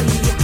Give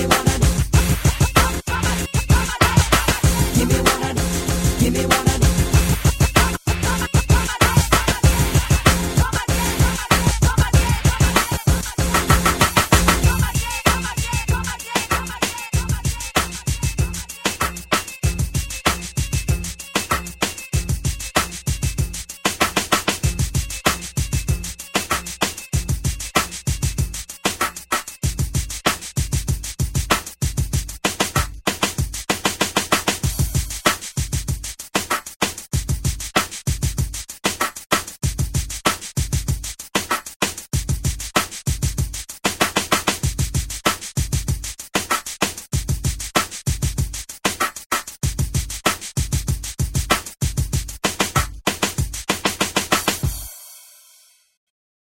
me one.